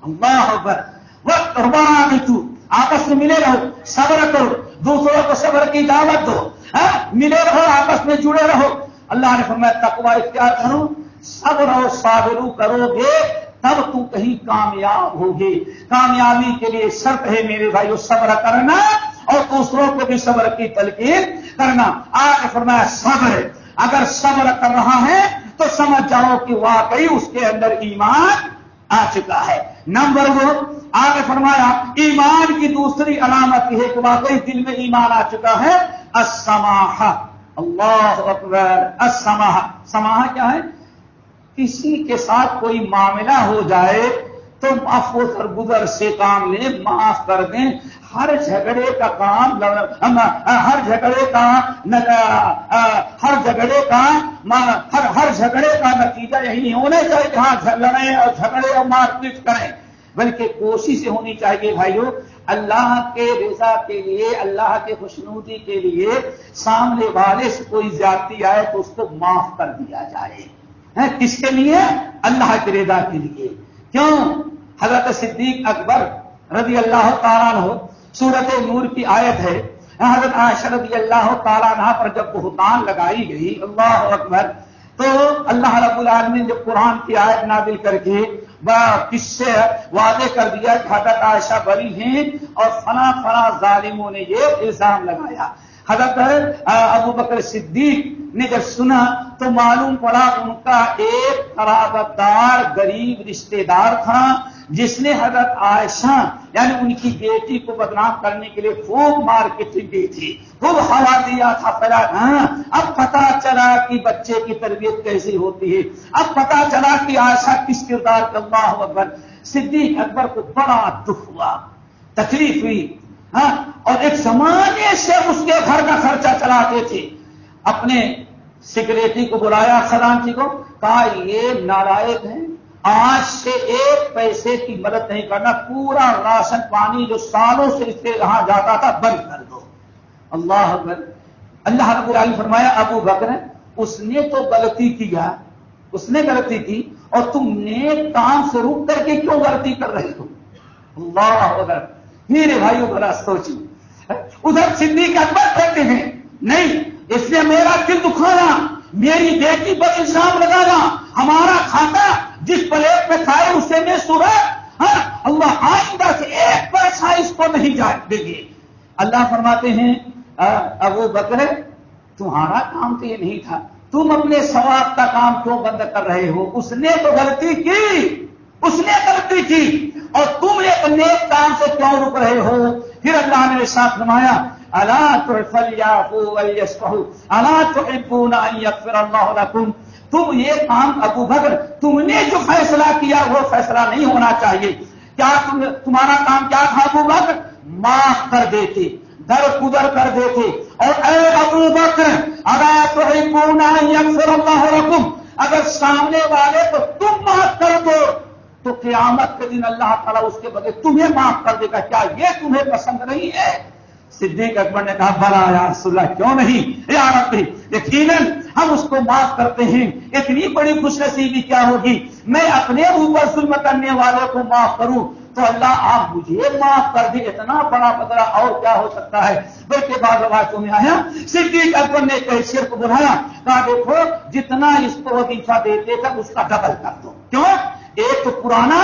A: اللہ اکبر۔ وقت ربنا بھی تو۔ آپس میں ملے رہو، صبر کرو۔ دوسروں کو صبر کی دعوت دو۔ ہاں، ملے رہو، آپس میں جڑے رہو۔ اللہ نے فرمایا تقوا اختیار کرو، صبر اور صابرو کرو گے۔ تب تو کہیں کامیاب ہوگی۔ کامیابی کے لیے شرط ہے میرے بھائی صبر کرنا اور دوسروں کو بھی صبر کی تلقین کرنا۔ آج فرمایا، صبر۔ اگر صبر کر رہا ہے تو سمجھ جاؤ کہ واقعی اس کے اندر ایمان آ چکا ہے۔ نمبر دو آگے فرمایا، ایمان کی دوسری علامت یہ ہے کہ واقعی دل میں ایمان آ چکا ہے۔ اسماح اللہ اکبر اسماح سماح کیا ہے؟ کسی کے ساتھ کوئی معاملہ ہو جائے تو افو سر سے کام لیں، معاف کر دیں۔ ہر جھگڑے کا کام ہر جھگڑے کا ہر جھگڑے کا ہر ہر جھگڑے کا نتیجہ یہی نہیں ہونا چاہیے جہاں لڑیں اور جھگڑے اور مار پیٹ کریں۔ بلکہ کوشش ہونی چاہیے بھائیو، اللہ کے رضا کے لیے، اللہ کے خوشنودی کے لیے سامنے والے سے کوئی زیادتی آئے تو اس کو معاف کر دیا جائے۔ کس کے لیے؟ اللہ کے رضا کے لیے۔ کیوں؟ حضرت صدیق اکبر رضی اللہ تعالیٰ ہو سورت نور کی آیت ہے۔ حضرت عائشہ رضی اللہ تعالیٰ عنہ پر جب بہتان لگائی گئی، اللہ اکبر، تو اللہ رب العالمین جب قرآن کی آیت نادل کر کے کس سے واضح کر دیا کہ حضرت عائشہ بری ہیں اور فنا فنا ظالموں نے یہ الزام لگایا۔ حضرت ابو بکر صدیق نے جب سنا تو معلوم پڑا ان کا ایک خرابت دار غریب رشتے دار تھا، جس نے حضرت عائشہ یعنی ان کی بیٹی کو بدنام کرنے کے لیے خوب مارکیٹنگ دی تھی، خوب ہوا دیا تھا پہلا ہاں اب پتا چلا کہ بچے کی تربیت کیسی ہوتی ہے۔ اب پتا چلا کہ عائشہ کس کردار کا، اللہ اکبر، صدیق اکبر کو بڑا دکھ ہوا، تکلیف ہوئی ہاں اور ایک زمانے سے اس کے گھر کا خرچہ چلاتے تھے۔ اپنے سیکریٹری کو بلایا خزانچی جی کو، کہا، یہ نالائق ہے آج سے ایک پیسے کی مدد نہیں کرنا، پورا راشن پانی جو سالوں سے اس کے یہاں جاتا تھا، بند کر دو۔ اللہ اکبر۔ اللہ رب العالمین فرمایا، ابو بکر، اس نے تو غلطی کیا، اس نے غلطی کی، اور تم نیک کام سے روک کر کے کیوں غلطی کر رہے ہو؟ اللہ ادھر میرے بھائیوں بڑا سوچی ادھر صدیق اکبر کہتے ہیں، نہیں اس نے میرا دل دکھانا میری بیٹی پر الزام لگانا ہمارا کھاتا جس پلیٹ میں کھائے اسے میں سورج ہاں اللہ آئندہ سے ایک پیسہ اس کو نہیں جائے دیں گے اللہ فرماتے ہیں ابو بکر، تمہارا کام تو یہ نہیں تھا، تم اپنے ثواب کا کام کیوں بند کر رہے ہو؟ اس نے تو غلطی کی، اس نے غلطی کی، اور تم ایک نیک کام سے کیوں رک رہے ہو؟ پھر اللہ نے ساتھ نمایا اللہ تو اللہ تو اللہ تم یہ کام ابو بکر، تم نے جو فیصلہ کیا وہ فیصلہ نہیں ہونا چاہیے. کیا تم تمہارا کام کیا تھا ابو بکر؟ معاف کر دیتے در قدر کر دیتے. اور اے ابو بکر اگر تو اللہ رکم اگر سامنے والے کو تم معاف کر دو، تو قیامت کے دن اللہ تعالیٰ اس کے بغیر تمہیں معاف کر دے گا. کیا یہ تمہیں پسند نہیں ہے؟ صدیق اکبر نے کہا بڑا یا رسول اللہ، کیوں نہیں؟ یا ربی یقیناً ہم اس کو معاف کرتے ہیں۔ اتنی بڑی خوش نصیبی کیا ہوگی؟ میں اپنے اوپر ظلم کرنے والوں کو معاف کروں۔ تو اللہ، آپ مجھے معاف کر دیں، اتنا بڑا بدلا اور کیا ہو سکتا ہے؟ بلکہ بعد روایتوں میں آیا، صدیق اکبر نے ایک شیر کو بلایا کہا، دیکھو، جتنا اس کو دیتے تھا اس کا ڈبل کر دو۔ کیوں؟ ایک تو پرانا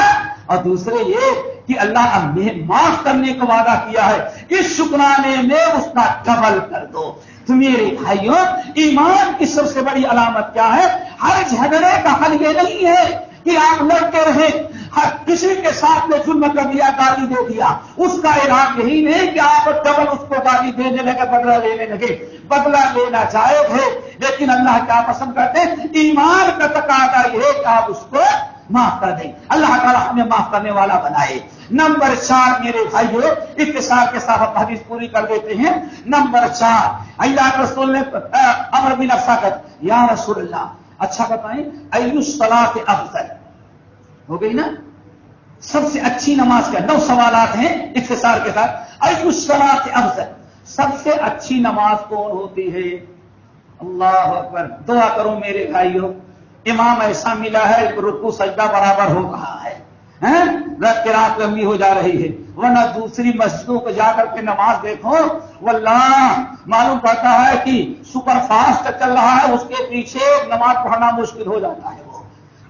A: اور دوسرے یہ کہ اللہ نے معاف کرنے کا وعدہ کیا ہے اس شکرانے میں اس کا ڈبل کر دو۔ تو میرے بھائیوں، ایمان کی سب سے بڑی علامت کیا ہے؟ ہر جھگڑے کا حل یہ نہیں ہے کہ آپ لڑتے رہے ہر کسی کے ساتھ میں ظلم کر دیا گالی دے دیا۔ اس کا اراد یہی نہیں کہ آپ ڈبل اس کو گالی دینے لگے بدلا لینے لگے۔ بدلا لینا چاہے تھے لیکن اللہ کیا پسند کرتے ایمان کا تقاضا یہ ہے کہ آپ اس کو معاف کر دیں۔ اللہ تعالیٰ ہمیں معاف کرنے والا بنائے۔ نمبر چار میرے بھائیو اتصال کے ساتھ حدیث پوری کر دیتے ہیں۔ نمبر چار، اللہ رسول نے امر بن افساقت یا رسول اللہ اچھا بتائیں ایوس افضل۔ ہو گئی نا؟ سب سے اچھی نماز کا نو سوالات ہیں اختصار کے ساتھ۔ ایوس کے افضل۔ سب سے اچھی نماز کون ہوتی ہے؟ اللہ اکبر۔ دعا کرو میرے بھائیوں امام ایسا ملا ہے رکو سجدہ برابر ہو رہا ہے۔ ہاں؟ رات کی رات لمبی ہو جا رہی ہے۔ ورنہ دوسری مسجدوں کو جا کر کے نماز دیکھو وہ اللہ معلوم پڑتا ہے کہ سپر فاسٹ چل رہا ہے، اس کے پیچھے نماز پڑھنا مشکل ہو جاتا ہے۔ وہ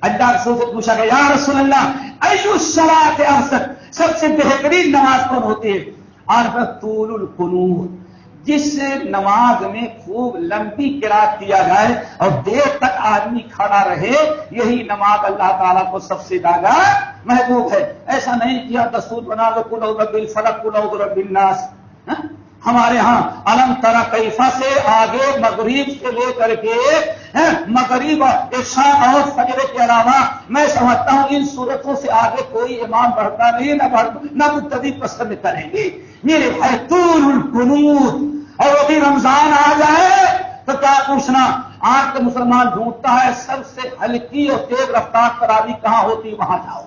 A: اللہ رسول سے پوچھا گیا، یا رسول اللہ، ایو سلا کے سب سے بہترین نماز کون ہوتی ہے؟ اور طول القنوت. جس سے نماز میں خوب لمبی کراط کیا جائے اور دیر تک آدمی کھڑا رہے، یہی نماز اللہ تعالیٰ کو سب سے زیادہ محبوب ہے۔ ایسا نہیں کیا دستور بنا لو کلو رب فلک کلو رب الناس۔ ہاں؟ ہمارے ہاں الم طرح کیفا سے آگے مغرب سے لے کر کے ہاں؟ مغرب عشاء اور فجر کے علاوہ میں سمجھتا ہوں ان صورتوں سے آگے کوئی امام بڑھتا نہیں، نہ بڑھ نہ متدی پسند کریں گے۔ میرے بھائی طول القنوت۔ اور وہ بھی رمضان آ جائے تو کیا پوچھنا؟ آج کا مسلمان ڈھونڈتا ہے سب سے ہلکی اور تیز رفتار تراوی کہاں ہوتی، وہاں جاؤ۔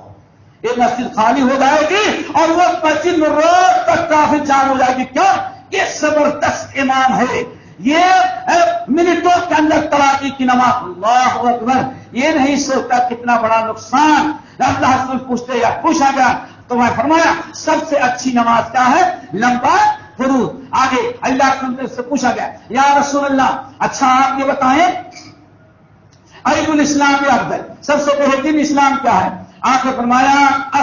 A: یہ مسجد خالی ہو جائے گی اور وہ مسجد میں روز تک کافی جان ہو جائے گی۔ کیوں یہ زبردست امام ہے۔ یہ منٹوں کے اندر تراکی کی نماز۔ اللہ اکبر، یہ نہیں سوچتا کتنا بڑا نقصان۔ اللہ سے پوچھتے یا پوچھا گیا؟ تو میں فرمایا، سب سے اچھی نماز کیا ہے؟ لمبا آگے اللہ سے پوچھا گیا، یا رسول اللہ اچھا آپ یہ بتائیں عید الاسلام افضل سب سے بہترین اسلام کیا ہے؟ آپ نے فرمایا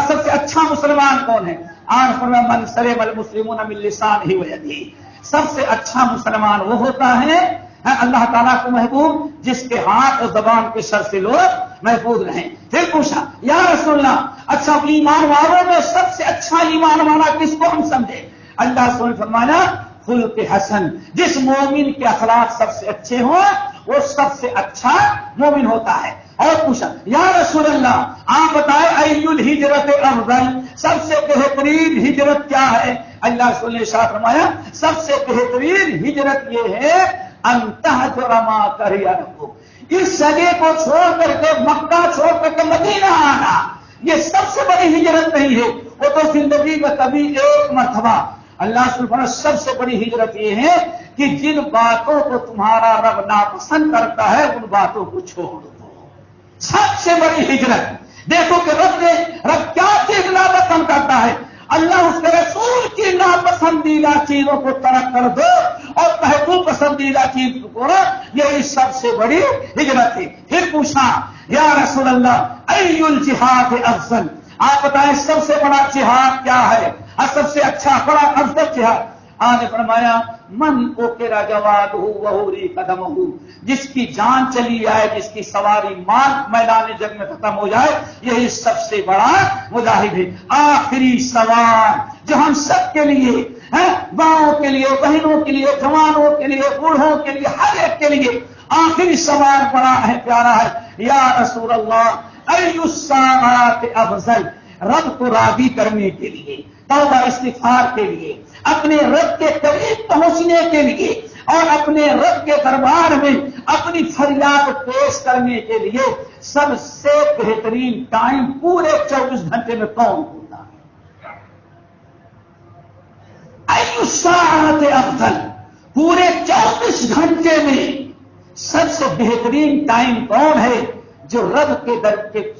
A: سب سے اچھا مسلمان کون ہے آج فرمایا، من سر مل مسلم لسان ہی وجہ سب سے اچھا مسلمان وہ ہوتا ہے اللہ تعالیٰ کو محبوب، جس کے ہاتھ اور زبان کے سر سے لوگ محفوظ رہیں. پھر پوچھا، یا رسول اللہ اچھا ایمان والوں میں سب سے اچھا ایمان والا کس کو ہم سمجھے اللہ سن فرمانا فل کے حسن، جس مومن کے اخلاق سب سے اچھے ہوں، وہ سب سے اچھا مومن ہوتا ہے۔ اور پوچھا، یا رسول اللہ، آپ بتائیں ای الجرت افضل؟ سب سے بہترین ہجرت کیا ہے؟ اللہ رسول نے شاہ فرمایا، سب سے بہترین ہجرت یہ ہے انتہ رما کر اس جگہ کو چھوڑ کر کے مکہ چھوڑ کر کے مدینہ آنا، یہ سب سے بڑی ہجرت نہیں ہے۔ وہ تو زندگی میں کبھی ایک مرتبہ اللہ سبحانہ سب سے بڑی ہجرت یہ ہے کہ جن باتوں کو تمہارا رب ناپسند کرتا ہے، ان باتوں کو چھوڑ دو۔ سب سے بڑی ہجرت۔ دیکھو کہ رب نے، رب کیا چیز ناپسند کرتا ہے؟ اللہ اس کے رسول کی ناپسندیدہ چیزوں کو ترک کر دو اور محبوب پسندیدہ چیز کو یہی سب سے بڑی ہجرت ہے۔ پھر پوچھا، یا رسول اللہ ای الجہاد افضل؟ آپ بتائیں سب سے بڑا جہاد کیا ہے؟ اور سب سے اچھا بڑا افضل جہاد آج فرمایا، من کو تیرا جواب ہو قدم ہو جس کی جان چلی جائے، جس کی سواری مال میدان جگ میں ختم ہو جائے، یہی سب سے بڑا مجاہد ہے۔ آخری سوال، جو ہم سب کے لیے گاؤں کے لیے، بہنوں کے لیے، جوانوں کے لیے، بوڑھوں کے لیے، ہر ایک کے لیے۔ آخری سوال بڑا ہے، پیارا ہے۔ یا رسول اللہ ایسات افضل، رب کو راضی کرنے کے لیے۔ توبہ استفار کے لیے، اپنے رب کے قریب پہنچنے کے لیے اور اپنے رب کے دربار میں اپنی فریاد پیش کرنے کے لیے سب سے بہترین ٹائم پورے چوبیس گھنٹے میں کون ہوتا ہے۔ افضل، پورے چوبیس گھنٹے میں سب سے بہترین ٹائم کون ہے جو رب کے در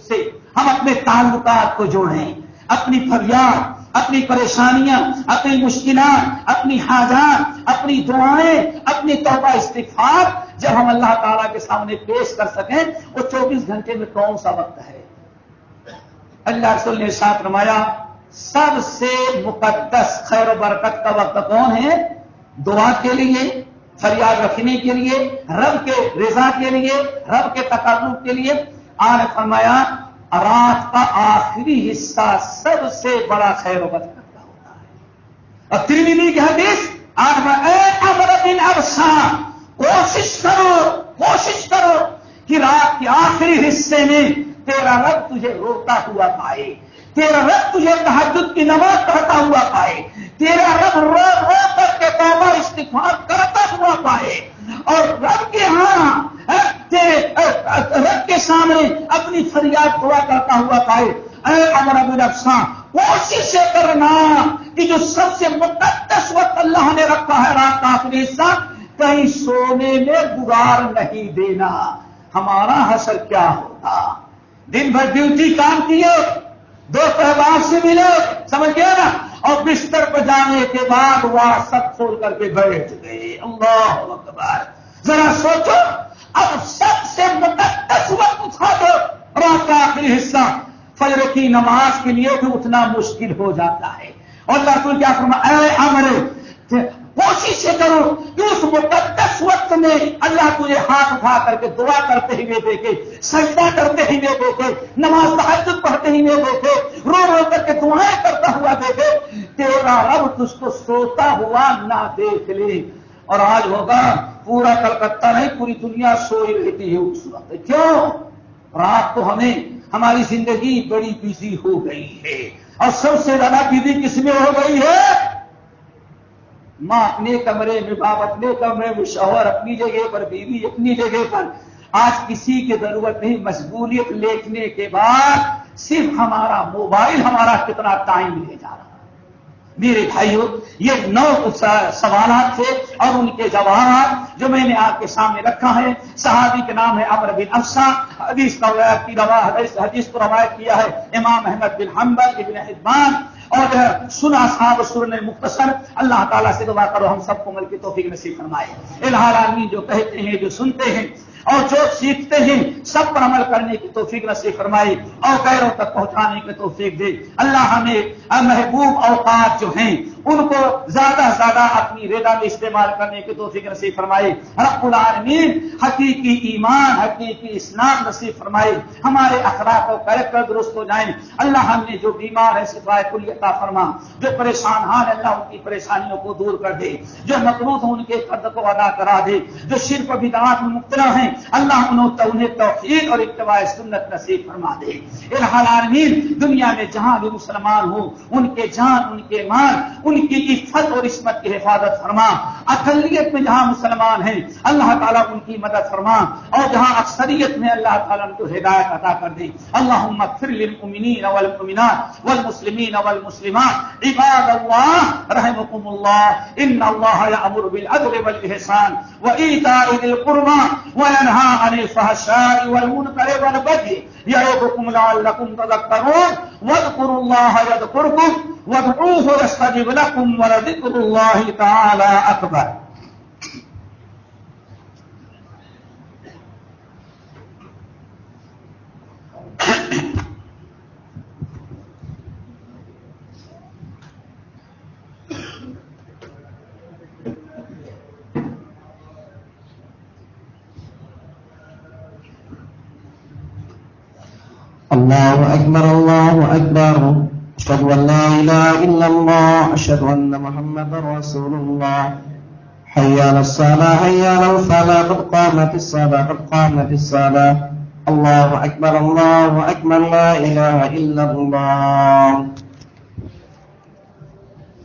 A: سے ہم اپنے تعلقات کو جوڑیں، اپنی فریاد اپنی پریشانیاں، اپنی مشکلات، اپنی حاجات، اپنی دعائیں، اپنی توبہ استفار جب ہم اللہ تعالیٰ کے سامنے پیش کر سکیں، وہ چوبیس گھنٹے میں کون سا وقت ہے؟ اللہ رسول نے ساتھ رمایا سب سے مقدس خیر و برکت کا وقت کون ہے؟ دعا کے لیے، فریاد رکھنے کے لیے، رب کے رضا کے لیے، رب کے تقرب کے لیے۔ آج فرمایا رات کا آخری حصہ سب سے بڑا خیر و برکت کا ہوتا ہے۔ اور ترمیمی کی حدیث، آج اے امر بن افسان کوشش کرو کوشش کرو کہ رات کے آخری حصے میں تیرا رب تجھے روتا ہوا پائے۔ تیرا رب تجھے تحجد کی نماز پڑھتا ہوا پائے، تیرا رب رو رو کر کے توبہ استفاد کرتا ہوا پائے۔ اور رب کے ہاں رب کے سامنے اپنی فریاد دعا کرتا ہوا پائے۔ اے امر ابو افساں کوشش کرنا کہ جو سب سے مقدس وقت اللہ نے رکھا ہے رات کا آخری حصہ، کہیں سونے میں گزار نہیں دینا۔ ہمارا حسر کیا ہوتا؟ دن بھر ڈیوٹی کام کیے دو احباب سے ملے، سمجھ گیا نا؟ اور بستر پہ جانے کے بعد وہ سب چھوڑ کر کے بیٹھ گئے۔ اللہ اکبر۔ ذرا سوچو، اب سب سے مقدس وقت اٹھا دو رات کا آخری حصہ۔ فجر کی نماز کے لیے بھی اٹھنا مشکل ہو جاتا ہے۔ اور اللہ کیا فرما اے امر کوشش کرو کہ اس مقدس وقت میں اللہ تجھے ہاتھ اٹھا کر کے دعا کرتے ہوئے دیکھے، سجدہ کرتے ہوئے دیکھے، نماز تحجد پڑھتے ہوئے دیکھے، رو رو کر کے دعائیں کرتا ہوا دیکھے، تیرا رب تجھ کو سوتا ہوا نہ دیکھ لے۔ اور آج ہوگا، پورا کلکتہ نہیں، پوری دنیا سوئی رہتی ہے اس وقت۔ کیوں؟ رات کو ہمیں، ہماری زندگی بڑی بزی ہو گئی ہے۔ اور سب سے زیادہ بزی کس میں ہو گئی ہے؟ ماں اپنے کمرے میں، باپ اپنے کمرے میں شوہر اپنی جگہ پر، بیوی اپنی جگہ پر۔ آج کسی کی ضرورت نہیں، مشغولیت لیکھنے کے بعد صرف ہمارا موبائل، ہمارا کتنا ٹائم لے جا رہا میرے بھائیوں یہ نو سوالات تھے اور ان کے جوابات جو میں نے آپ کے سامنے رکھا ہے۔ صحابی کے نام ہے امر بن افسا۔ حدیث کا روایت کی حدیث کو روایت کیا ہے۔ امام احمد بن حمبل ابن حدمان اور سنا صاحب سر نے مختصر اللہ تعالیٰ سے دعا کرو، ہم سب کو مل کی توفیق نصیب فرمائے۔ الحال جو کہتے ہیں، جو سنتے ہیں، اور جو سیکھتے ہیں، سب پر عمل کرنے کی توفیق نصیب فرمائے اور غیروں تک پہنچانے کی توفیق دے۔ اللہ ہمیں محبوب اوقات جو ہیں ان کو زیادہ سے زیادہ اپنی ریڈا میں استعمال کرنے کی توفیق نصیب فرمائی۔ رب العالمین، حقیقی ایمان، حقیقی اسلام نصیب فرمائی۔ ہمارے اخلاق و کریکٹر درست ہو جائیں۔ اللہ ہم نے جو بیمار ہے سفائے کلیتا فرما۔ جو پریشان حال اللہ ان کی پریشانیوں کو دور کر دے۔ جو مقروض ہوں ان کے قد کو ادا کرا دے۔ جو شرف بھی دانت میں مبتلا ہیں، اللہ انہیں توفیق اور اتباع سنت نصیب فرما دے۔ العالمین، دنیا میں جہاں بھی مسلمان ہوں، ان کے جان، ان کے مان ان ان کی عفت اور عصمت کی حفاظت فرما۔ اقلیت میں جہاں مسلمان ہیں، اللہ تعالیٰ ان کی مدد فرما۔ اور جہاں اکثریت میں اللہ تعالیٰ ان کو ہدایت عطا کر دے۔ اللہ اغفر للمؤمنین والمؤمنات والمسلمین والمسلمات۔ عباد اللہ رحمكم اللہ، ان اللہ یامر بالعدل والاحسان وایتاء ذی القربى وینھا عن الفحشاء والمنکر والبغي يعظكم لعلكم تذكرون واذكروا الله يذكركم وادعوه يستجب لكم ولذكر الله تعالى أكبر.
B: الله أكبر الله أكبر أشهد أن لا إله إلا الله، أشهد أن محمد رسول الله. حي على الصلاة، حي على الفلاح، قد قامت الصلاة، قد قامت الصلاة. الله أكبر الله أكبر، لا إله إلا الله.